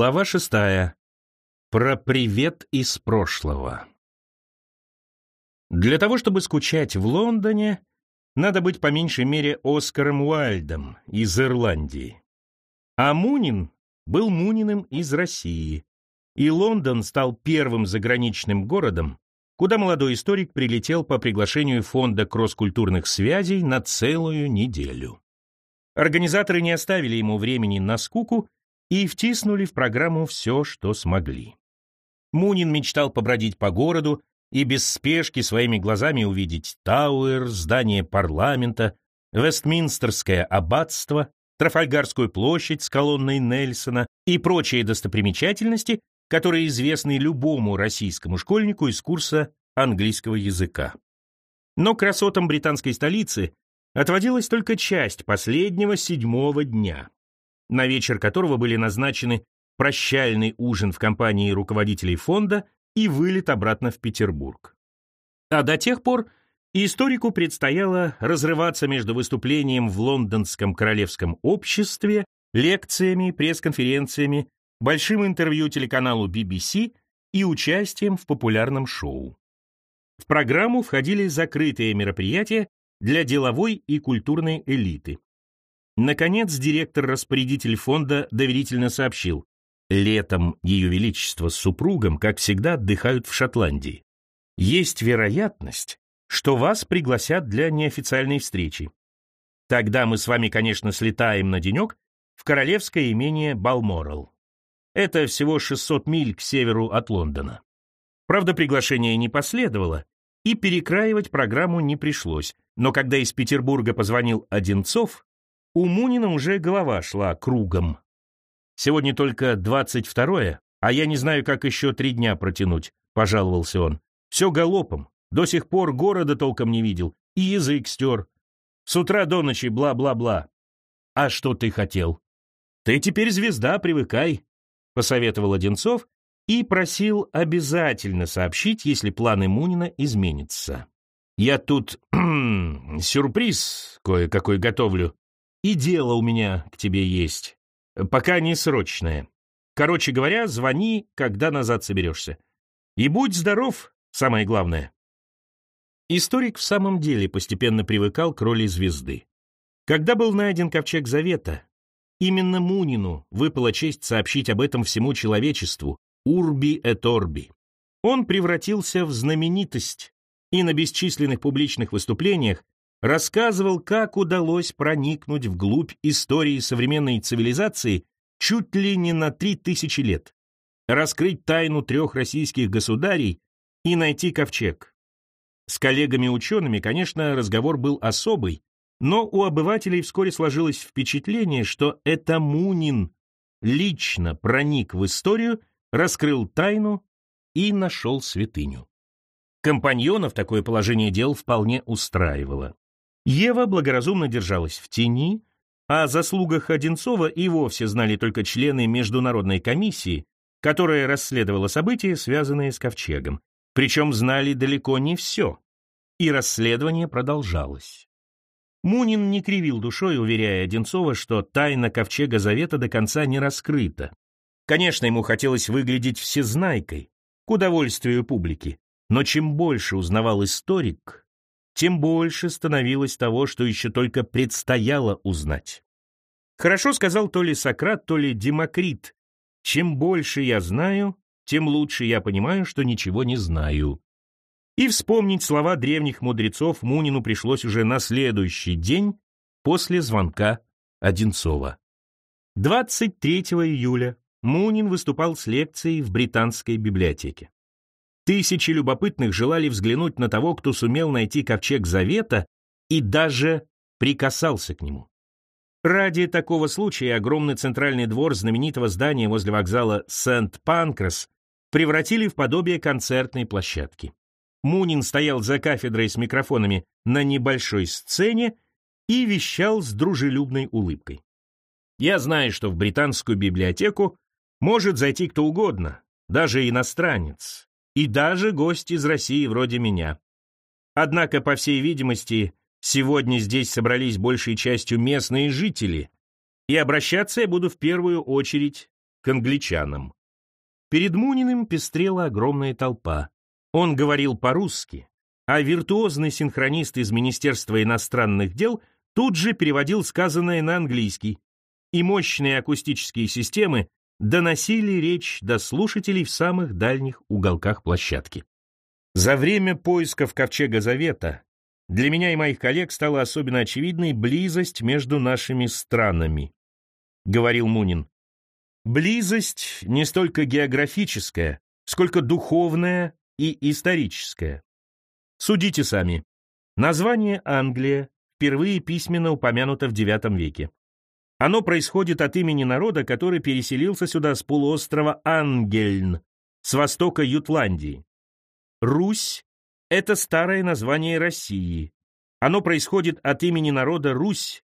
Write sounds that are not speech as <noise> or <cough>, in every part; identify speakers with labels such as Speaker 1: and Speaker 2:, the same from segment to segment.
Speaker 1: Глава шестая. Про привет из прошлого. Для того, чтобы скучать в Лондоне, надо быть по меньшей мере Оскаром Уайльдом из Ирландии. А Мунин был Муниным из России, и Лондон стал первым заграничным городом, куда молодой историк прилетел по приглашению Фонда кросс-культурных связей на целую неделю. Организаторы не оставили ему времени на скуку и втиснули в программу все, что смогли. Мунин мечтал побродить по городу и без спешки своими глазами увидеть Тауэр, здание парламента, Вестминстерское аббатство, Трафальгарскую площадь с колонной Нельсона и прочие достопримечательности, которые известны любому российскому школьнику из курса английского языка. Но красотам британской столицы отводилась только часть последнего седьмого дня на вечер которого были назначены прощальный ужин в компании руководителей фонда и вылет обратно в Петербург. А до тех пор историку предстояло разрываться между выступлением в Лондонском королевском обществе, лекциями, пресс-конференциями, большим интервью телеканалу BBC и участием в популярном шоу. В программу входили закрытые мероприятия для деловой и культурной элиты. Наконец, директор-распорядитель фонда доверительно сообщил, летом Ее Величество с супругом, как всегда, отдыхают в Шотландии. Есть вероятность, что вас пригласят для неофициальной встречи. Тогда мы с вами, конечно, слетаем на денек в королевское имение Балморал. Это всего 600 миль к северу от Лондона. Правда, приглашение не последовало, и перекраивать программу не пришлось, но когда из Петербурга позвонил Одинцов, у Мунина уже голова шла кругом. «Сегодня только двадцать второе, а я не знаю, как еще три дня протянуть», — пожаловался он. «Все галопом. До сих пор города толком не видел. И язык стер. С утра до ночи бла-бла-бла. А что ты хотел?» «Ты теперь звезда, привыкай», — посоветовал Одинцов и просил обязательно сообщить, если планы Мунина изменятся. «Я тут <clears throat> сюрприз кое-какой готовлю», и дело у меня к тебе есть. Пока не срочное. Короче говоря, звони, когда назад соберешься. И будь здоров, самое главное. Историк в самом деле постепенно привыкал к роли звезды. Когда был найден ковчег Завета, именно Мунину выпала честь сообщить об этом всему человечеству, Урби et Орби. Он превратился в знаменитость, и на бесчисленных публичных выступлениях рассказывал, как удалось проникнуть вглубь истории современной цивилизации чуть ли не на три тысячи лет, раскрыть тайну трех российских государей и найти ковчег. С коллегами-учеными, конечно, разговор был особый, но у обывателей вскоре сложилось впечатление, что это Мунин лично проник в историю, раскрыл тайну и нашел святыню. Компаньонов такое положение дел вполне устраивало. Ева благоразумно держалась в тени, а о заслугах Одинцова и вовсе знали только члены международной комиссии, которая расследовала события, связанные с Ковчегом. Причем знали далеко не все. И расследование продолжалось. Мунин не кривил душой, уверяя Одинцова, что тайна Ковчега Завета до конца не раскрыта. Конечно, ему хотелось выглядеть всезнайкой, к удовольствию публики. Но чем больше узнавал историк, тем больше становилось того, что еще только предстояло узнать. Хорошо сказал то ли Сократ, то ли Демокрит. Чем больше я знаю, тем лучше я понимаю, что ничего не знаю. И вспомнить слова древних мудрецов Мунину пришлось уже на следующий день после звонка Одинцова. 23 июля Мунин выступал с лекцией в Британской библиотеке. Тысячи любопытных желали взглянуть на того, кто сумел найти ковчег Завета и даже прикасался к нему. Ради такого случая огромный центральный двор знаменитого здания возле вокзала Сент-Панкрас превратили в подобие концертной площадки. Мунин стоял за кафедрой с микрофонами на небольшой сцене и вещал с дружелюбной улыбкой. Я знаю, что в британскую библиотеку может зайти кто угодно, даже иностранец, и даже гость из России вроде меня. Однако, по всей видимости, сегодня здесь собрались большей частью местные жители, и обращаться я буду в первую очередь к англичанам. Перед Муниным пестрела огромная толпа. Он говорил по-русски, а виртуозный синхронист из Министерства иностранных дел тут же переводил сказанное на английский, и мощные акустические системы доносили речь до слушателей в самых дальних уголках площадки. За время поисков Ковчега Завета для меня и моих коллег стала особенно очевидной близость между нашими странами, говорил Мунин. Близость не столько географическая, сколько духовная и историческая. Судите сами. Название Англия впервые письменно упомянуто в IX веке. Оно происходит от имени народа, который переселился сюда с полуострова Ангельн, с востока Ютландии. Русь — это старое название России. Оно происходит от имени народа Русь,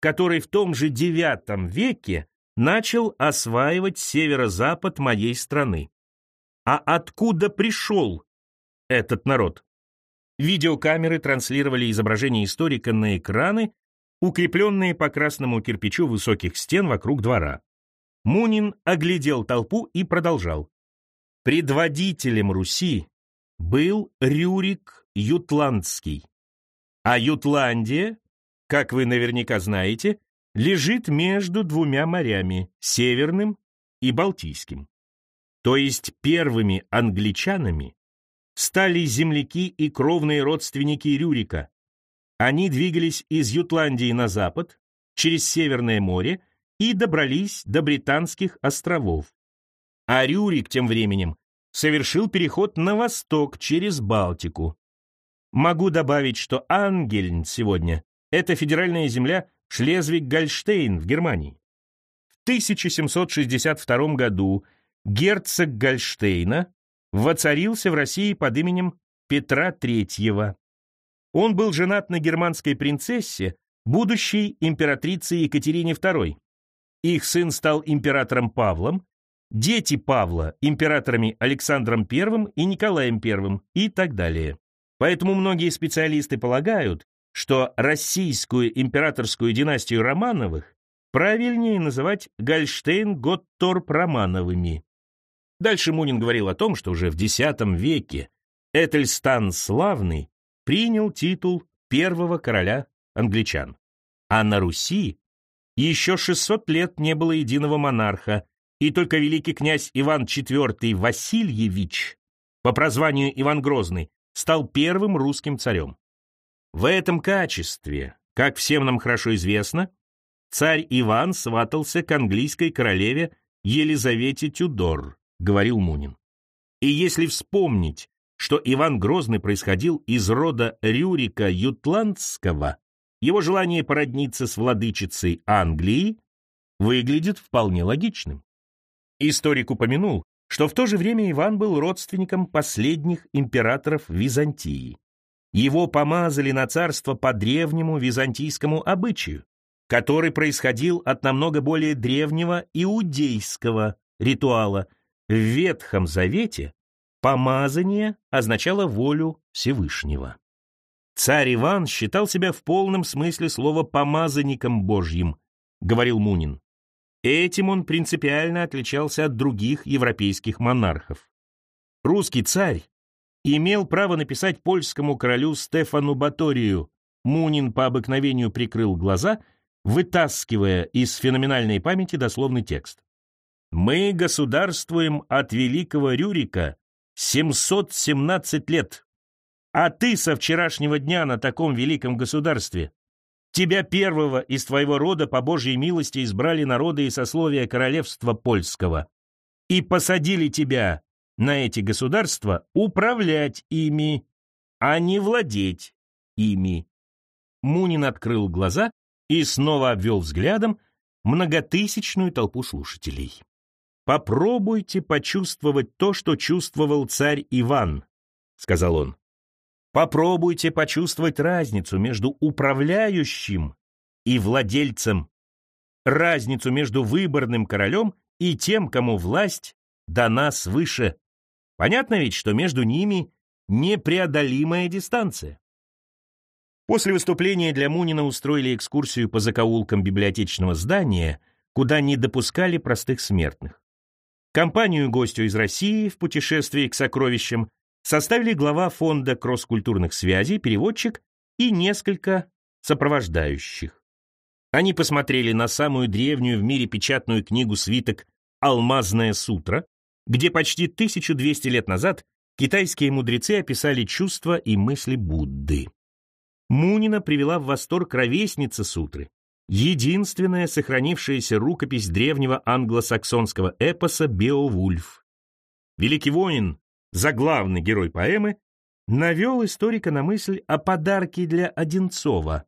Speaker 1: который в том же IX веке начал осваивать северо-запад моей страны. А откуда пришел этот народ? Видеокамеры транслировали изображение историка на экраны, укрепленные по красному кирпичу высоких стен вокруг двора. Мунин оглядел толпу и продолжал. Предводителем Руси был Рюрик Ютландский. А Ютландия, как вы наверняка знаете, лежит между двумя морями, Северным и Балтийским. То есть первыми англичанами стали земляки и кровные родственники Рюрика, они двигались из Ютландии на запад, через Северное море и добрались до Британских островов. А Рюрик тем временем совершил переход на восток через Балтику. Могу добавить, что Ангельн сегодня — это федеральная земля Шлезвиг-Гольштейн в Германии. В 1762 году герцог Гольштейна воцарился в России под именем Петра III. Он был женат на германской принцессе, будущей императрице Екатерине II. Их сын стал императором Павлом, дети Павла – императорами Александром I и Николаем I и так далее. Поэтому многие специалисты полагают, что российскую императорскую династию Романовых правильнее называть Гольштейн-Готторп-Романовыми. Дальше Мунин говорил о том, что уже в X веке Этельстан Славный принял титул первого короля англичан. А на Руси еще 600 лет не было единого монарха, и только великий князь Иван IV Васильевич, по прозванию Иван Грозный, стал первым русским царем. В этом качестве, как всем нам хорошо известно, царь Иван сватался к английской королеве Елизавете Тюдор, говорил Мунин. И если вспомнить, что Иван Грозный происходил из рода Рюрика Ютландского, его желание породниться с владычицей Англии выглядит вполне логичным. Историк упомянул, что в то же время Иван был родственником последних императоров Византии. Его помазали на царство по древнему византийскому обычаю, который происходил от намного более древнего иудейского ритуала. В Ветхом Завете Помазание означало волю Всевышнего. Царь Иван считал себя в полном смысле слова помазанником Божьим, говорил Мунин. Этим он принципиально отличался от других европейских монархов. Русский царь имел право написать польскому королю Стефану Баторию. Мунин по обыкновению прикрыл глаза, вытаскивая из феноменальной памяти дословный текст. «Мы государствуем от великого Рюрика 717 лет. А ты со вчерашнего дня на таком великом государстве. Тебя первого из твоего рода по Божьей милости избрали народы и сословия королевства польского. И посадили тебя на эти государства управлять ими, а не владеть ими. Мунин открыл глаза и снова обвел взглядом многотысячную толпу слушателей. «Попробуйте почувствовать то, что чувствовал царь Иван», — сказал он. «Попробуйте почувствовать разницу между управляющим и владельцем, разницу между выборным королем и тем, кому власть дана свыше. Понятно ведь, что между ними непреодолимая дистанция». После выступления для Мунина устроили экскурсию по закоулкам библиотечного здания, куда не допускали простых смертных. Компанию гостю из России в путешествии к сокровищам составили глава фонда кросс-культурных связей, переводчик и несколько сопровождающих. Они посмотрели на самую древнюю в мире печатную книгу свиток «Алмазная сутра», где почти 1200 лет назад китайские мудрецы описали чувства и мысли Будды. Мунина привела в восторг ровесница сутры, единственная сохранившаяся рукопись древнего англосаксонского эпоса «Беовульф». Великий воин, заглавный герой поэмы, навел историка на мысль о подарке для Одинцова.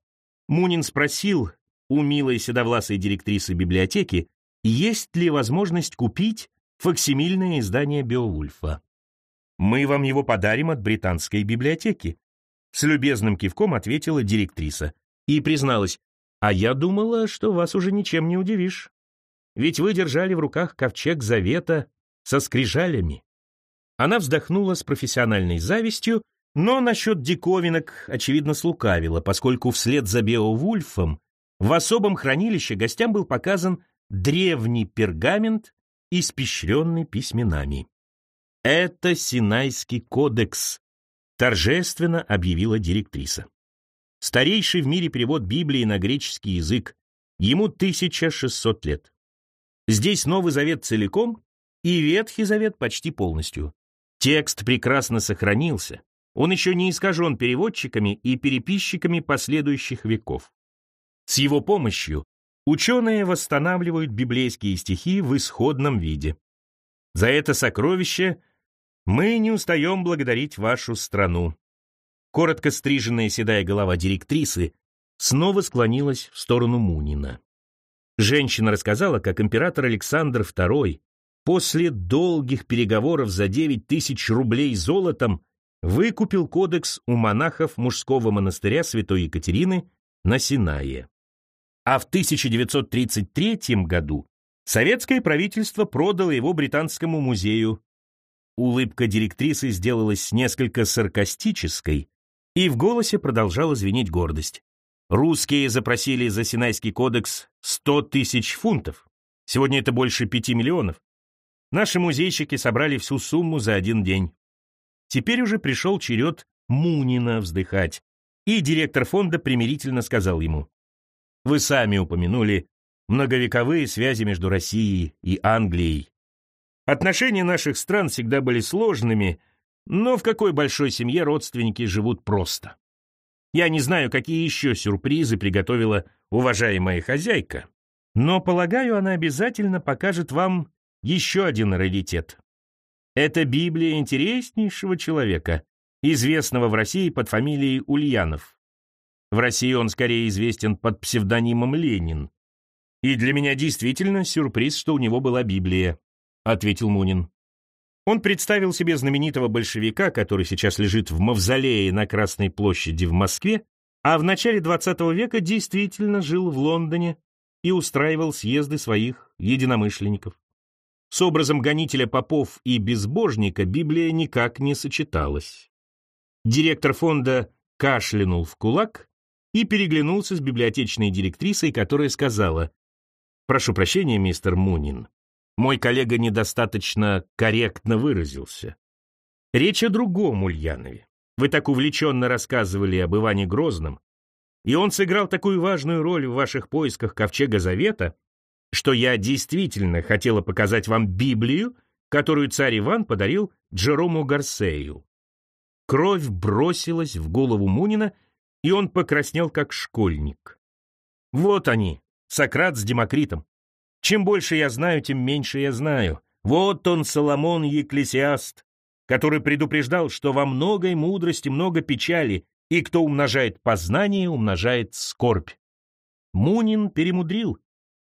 Speaker 1: Мунин спросил у милой седовласой директрисы библиотеки, есть ли возможность купить факсимильное издание Беовульфа. «Мы вам его подарим от британской библиотеки», с любезным кивком ответила директриса и призналась, «А я думала, что вас уже ничем не удивишь. Ведь вы держали в руках ковчег завета со скрижалями». Она вздохнула с профессиональной завистью, но насчет диковинок, очевидно, слукавила, поскольку вслед за Беовульфом в особом хранилище гостям был показан древний пергамент, испещренный письменами. «Это Синайский кодекс», — торжественно объявила директриса. Старейший в мире перевод Библии на греческий язык. Ему 1600 лет. Здесь Новый Завет целиком и Ветхий Завет почти полностью. Текст прекрасно сохранился. Он еще не искажен переводчиками и переписчиками последующих веков. С его помощью ученые восстанавливают библейские стихи в исходном виде. За это сокровище мы не устаем благодарить вашу страну. Коротко стриженная седая голова директрисы снова склонилась в сторону Мунина. Женщина рассказала, как император Александр II после долгих переговоров за 9 тысяч рублей золотом выкупил кодекс у монахов мужского монастыря святой Екатерины на Синае а в 1933 году советское правительство продало его Британскому музею. Улыбка директрисы сделалась несколько саркастической, и в голосе продолжала звенеть гордость. Русские запросили за Синайский кодекс 100 тысяч фунтов. Сегодня это больше 5 миллионов. Наши музейщики собрали всю сумму за один день. Теперь уже пришел черед Мунина вздыхать, и директор фонда примирительно сказал ему, вы сами упомянули многовековые связи между Россией и Англией. Отношения наших стран всегда были сложными, но в какой большой семье родственники живут просто. Я не знаю, какие еще сюрпризы приготовила уважаемая хозяйка, но, полагаю, она обязательно покажет вам еще один раритет. Это Библия интереснейшего человека, известного в России под фамилией Ульянов. В России он скорее известен под псевдонимом Ленин. И для меня действительно сюрприз, что у него была Библия, ответил Мунин. Он представил себе знаменитого большевика, который сейчас лежит в мавзолее на Красной площади в Москве, а в начале XX века действительно жил в Лондоне и устраивал съезды своих единомышленников. С образом гонителя попов и безбожника Библия никак не сочеталась. Директор фонда кашлянул в кулак и переглянулся с библиотечной директрисой, которая сказала, «Прошу прощения, мистер Мунин, мой коллега недостаточно корректно выразился. Речь о другом Ульянове. Вы так увлеченно рассказывали об Иване Грозном, и он сыграл такую важную роль в ваших поисках Ковчега Завета, что я действительно хотела показать вам Библию, которую царь Иван подарил Джерому Гарсею. Кровь бросилась в голову Мунина, и он покраснел, как школьник. Вот они, Сократ с Демокритом. Чем больше я знаю, тем меньше я знаю. Вот он, Соломон Екклесиаст, который предупреждал, что во многой мудрости много печали, и кто умножает познание, умножает скорбь. Мунин перемудрил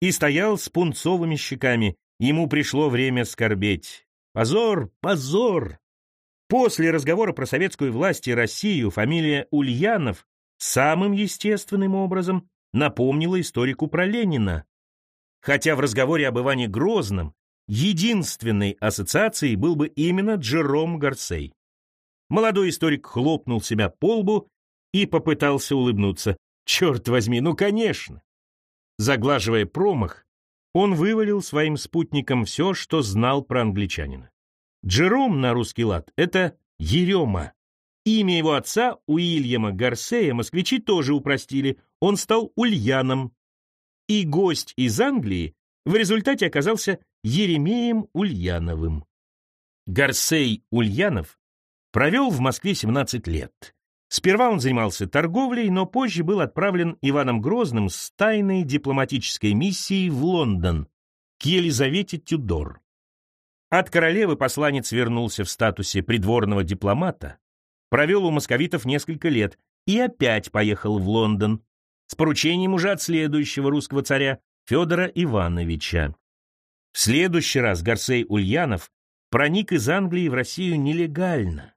Speaker 1: и стоял с пунцовыми щеками. Ему пришло время скорбеть. Позор, позор! После разговора про советскую власть и Россию фамилия Ульянов самым естественным образом напомнила историку про Ленина. Хотя в разговоре об Иване Грозном единственной ассоциацией был бы именно Джером Гарсей. Молодой историк хлопнул себя по лбу и попытался улыбнуться. «Черт возьми, ну конечно!» Заглаживая промах, он вывалил своим спутникам все, что знал про англичанина. Джером на русский лад — это Ерема. Имя его отца, Уильяма Гарсея, москвичи тоже упростили, он стал Ульяном. И гость из Англии в результате оказался Еремеем Ульяновым. Гарсей Ульянов провел в Москве 17 лет. Сперва он занимался торговлей, но позже был отправлен Иваном Грозным с тайной дипломатической миссией в Лондон к Елизавете Тюдор. От королевы посланец вернулся в статусе придворного дипломата, провел у московитов несколько лет и опять поехал в Лондон с поручением уже от следующего русского царя Федора Ивановича. В следующий раз Гарсей Ульянов проник из Англии в Россию нелегально,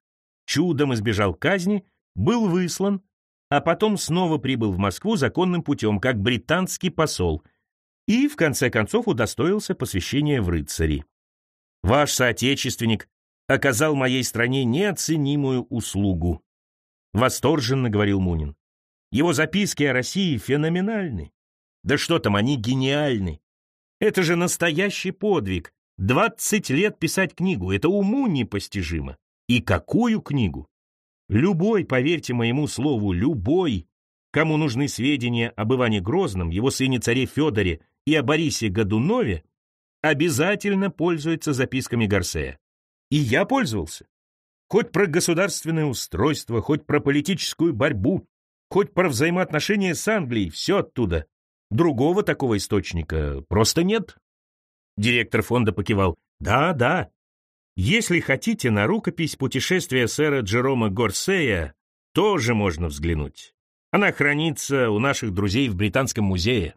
Speaker 1: чудом избежал казни был выслан, а потом снова прибыл в Москву законным путем, как британский посол, и, в конце концов, удостоился посвящения в рыцари. Ваш соотечественник оказал моей стране неоценимую услугу. Восторженно говорил Мунин. Его записки о России феноменальны. Да что там, они гениальны. Это же настоящий подвиг. Двадцать лет писать книгу, это уму непостижимо. И какую книгу? Любой, поверьте моему слову, любой, кому нужны сведения об Иване Грозном, его сыне царе Федоре и о Борисе Годунове, обязательно пользуется записками Гарсея. И я пользовался. Хоть про государственное устройство, хоть про политическую борьбу, хоть про взаимоотношения с Англией, все оттуда. Другого такого источника просто нет. Директор фонда покивал. Да, да, если хотите, на рукопись путешествия сэра Джерома Горсея тоже можно взглянуть. Она хранится у наших друзей в Британском музее.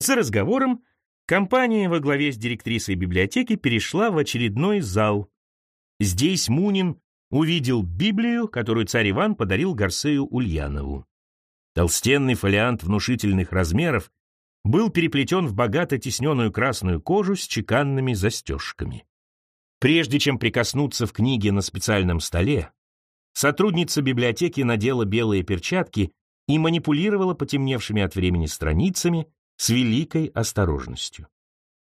Speaker 1: За разговором компания во главе с директрисой библиотеки перешла в очередной зал. Здесь Мунин увидел Библию, которую царь Иван подарил Горсею Ульянову. Толстенный фолиант внушительных размеров был переплетен в богато тесненную красную кожу с чеканными застежками. Прежде чем прикоснуться в книге на специальном столе, сотрудница библиотеки надела белые перчатки и манипулировала потемневшими от времени страницами с великой осторожностью.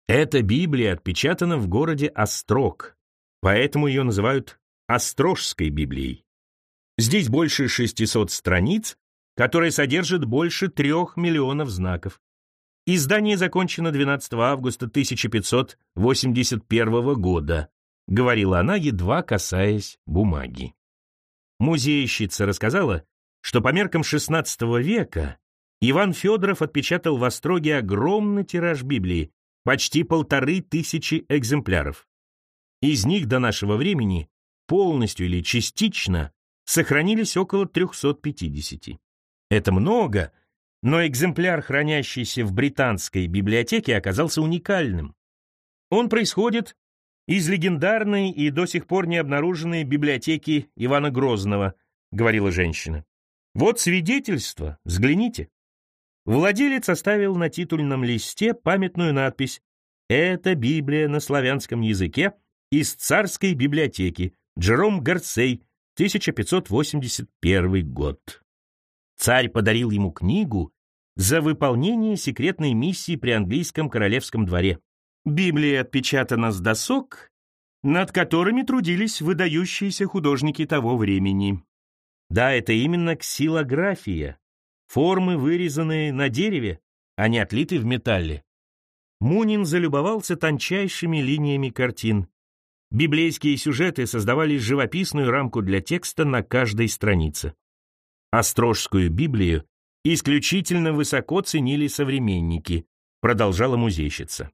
Speaker 1: Эта Библия отпечатана в городе Острог, поэтому ее называют Острожской Библией. Здесь больше 600 страниц, которые содержат больше трех миллионов знаков. Издание закончено 12 августа 1581 года, говорила она, едва касаясь бумаги. Музейщица рассказала, что по меркам XVI века Иван Федоров отпечатал в Остроге огромный тираж Библии, почти полторы тысячи экземпляров. Из них до нашего времени полностью или частично сохранились около 350. Это много, но экземпляр, хранящийся в британской библиотеке, оказался уникальным. Он происходит из легендарной и до сих пор не обнаруженной библиотеки Ивана Грозного, говорила женщина. Вот свидетельство, взгляните. Владелец оставил на титульном листе памятную надпись «Это Библия на славянском языке из царской библиотеки, Джером Гарцей, 1581 год». Царь подарил ему книгу за выполнение секретной миссии при английском королевском дворе. Библия отпечатана с досок, над которыми трудились выдающиеся художники того времени. Да, это именно ксилография, формы, вырезанные на дереве, а не отлиты в металле. Мунин залюбовался тончайшими линиями картин. Библейские сюжеты создавали живописную рамку для текста на каждой странице. Острожскую Библию исключительно высоко ценили современники, продолжала музейщица.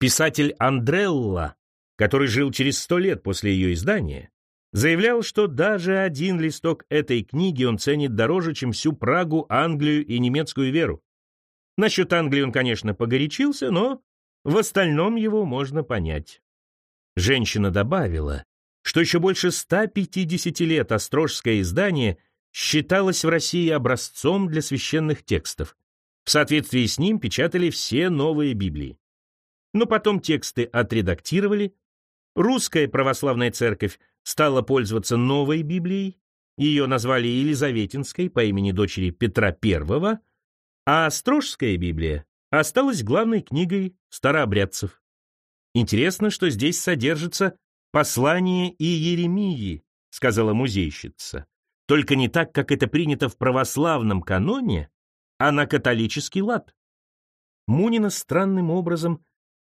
Speaker 1: Писатель Андрелла, который жил через сто лет после ее издания, заявлял, что даже один листок этой книги он ценит дороже, чем всю Прагу, Англию и немецкую веру. Насчет Англии он, конечно, погорячился, но в остальном его можно понять. Женщина добавила, что еще больше 150 лет острожское издание – считалось в России образцом для священных текстов. В соответствии с ним печатали все новые Библии. Но потом тексты отредактировали, русская православная церковь стала пользоваться новой Библией, ее назвали Елизаветинской по имени дочери Петра I, а Острожская Библия осталась главной книгой старообрядцев. Интересно, что здесь содержится послание и Еремии, сказала музейщица. Только не так, как это принято в православном каноне, а на католический лад. Мунина странным образом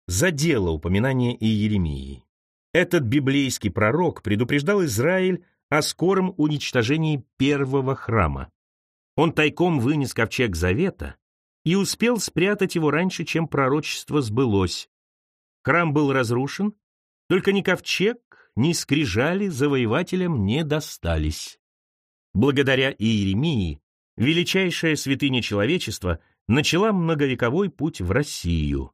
Speaker 1: задело упоминание и Еремии. Этот библейский пророк предупреждал Израиль о скором уничтожении первого храма. Он тайком вынес ковчег завета и успел спрятать его раньше, чем пророчество сбылось. Храм был разрушен, только ни ковчег, ни скрижали завоевателям не достались. Благодаря Иеремии величайшая святыня человечества начала многовековой путь в Россию.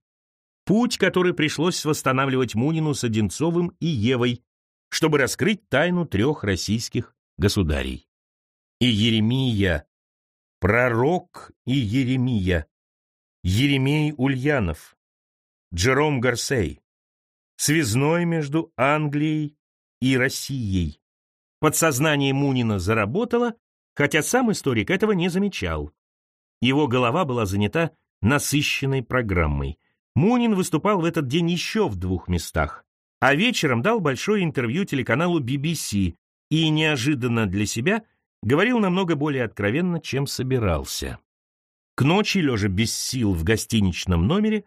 Speaker 1: Путь, который пришлось восстанавливать Мунину с Одинцовым и Евой, чтобы раскрыть тайну трех российских государей. И Еремия, пророк и Еремия, Еремей Ульянов, Джером Гарсей, связной между Англией и Россией. Подсознание Мунина заработало, хотя сам историк этого не замечал. Его голова была занята насыщенной программой. Мунин выступал в этот день еще в двух местах, а вечером дал большое интервью телеканалу BBC и неожиданно для себя говорил намного более откровенно, чем собирался. К ночи, лежа без сил в гостиничном номере,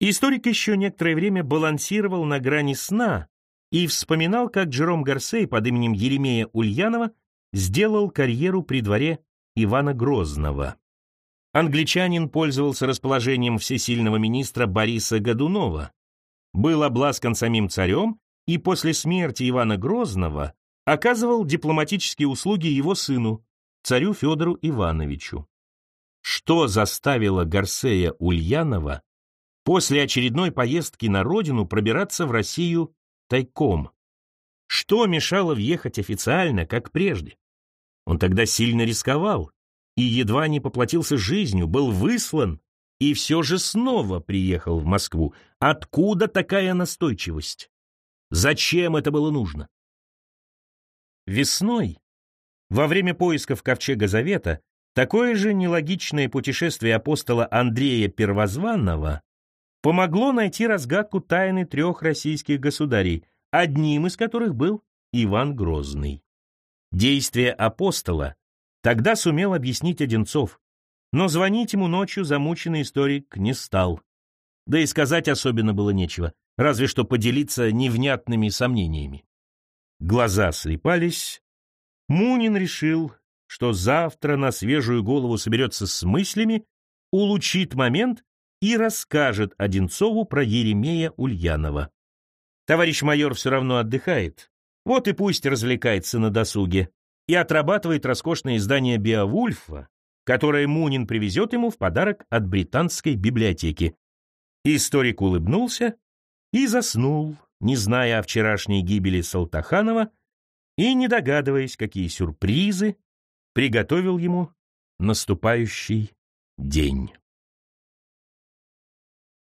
Speaker 1: историк еще некоторое время балансировал на грани сна и вспоминал, как Джером Гарсей под именем Еремея Ульянова сделал карьеру при дворе Ивана Грозного. Англичанин пользовался расположением всесильного министра Бориса Годунова, был обласкан самим царем и после смерти Ивана Грозного оказывал дипломатические услуги его сыну, царю Федору Ивановичу. Что заставило Гарсея Ульянова после очередной поездки на родину пробираться в Россию тайком? Что мешало въехать официально, как прежде? Он тогда сильно рисковал, и едва не поплатился жизнью, был выслан и все же снова приехал в Москву. Откуда такая настойчивость? Зачем это было нужно? Весной, во время поисков Ковчега Завета, такое же нелогичное путешествие апостола Андрея Первозванного помогло найти разгадку тайны трех российских государей, одним из которых был Иван Грозный. Действия апостола Тогда сумел объяснить Одинцов, но звонить ему ночью замученный историк не стал. Да и сказать особенно было нечего, разве что поделиться невнятными сомнениями. Глаза слепались. Мунин решил, что завтра на свежую голову соберется с мыслями, улучит момент и расскажет Одинцову про Еремея Ульянова. Товарищ майор все равно отдыхает, вот и пусть развлекается на досуге и отрабатывает роскошное издание «Беовульфа», которое Мунин привезет ему в подарок от британской библиотеки. Историк улыбнулся и заснул, не зная о вчерашней гибели Салтаханова и не догадываясь, какие сюрпризы приготовил ему наступающий день.